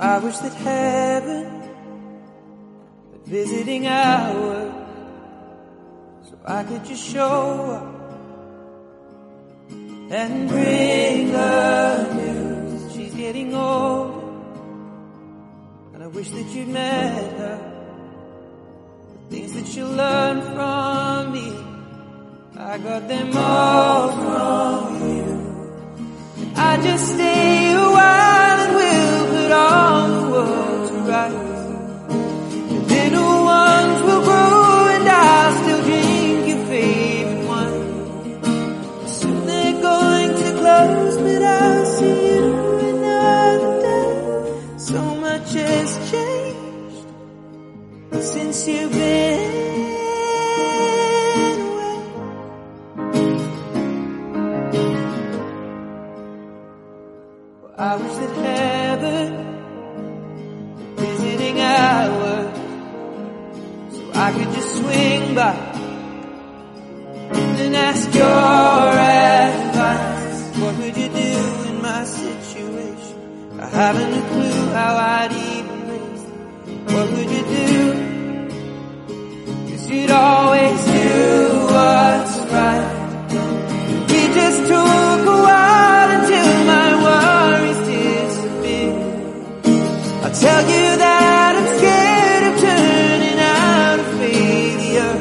I wish that heaven was visiting hours so I could just show up and bring the news she's getting old, And I wish that you'd met her. The things that she'll learn from me, I got them all from you. I just stay since you've been away. I wish that heaven visiting hours so I could just swing by haven't a clue how I'd even raise. What would you do? Cause you'd always do what's right. We just took a while until my worries disappeared. I'll tell you that I'm scared of turning out a failure.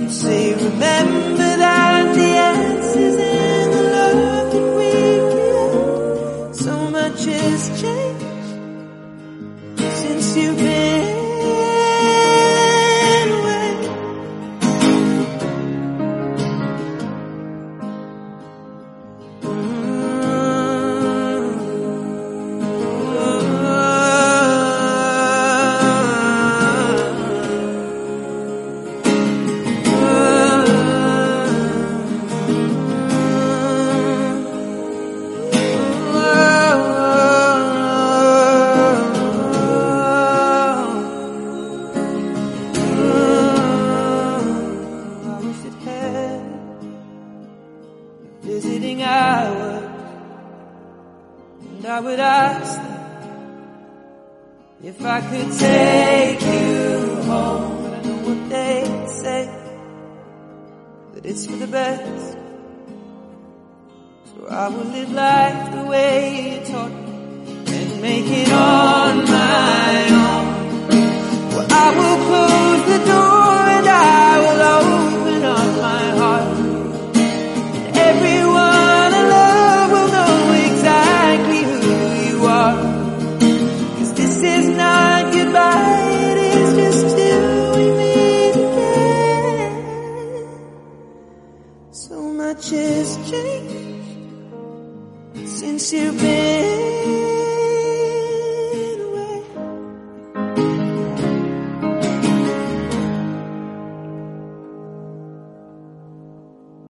You say remember Had visiting hours, and I would ask them if I could take you home. But I know what they say that it's for the best. So I will live life the way since you've been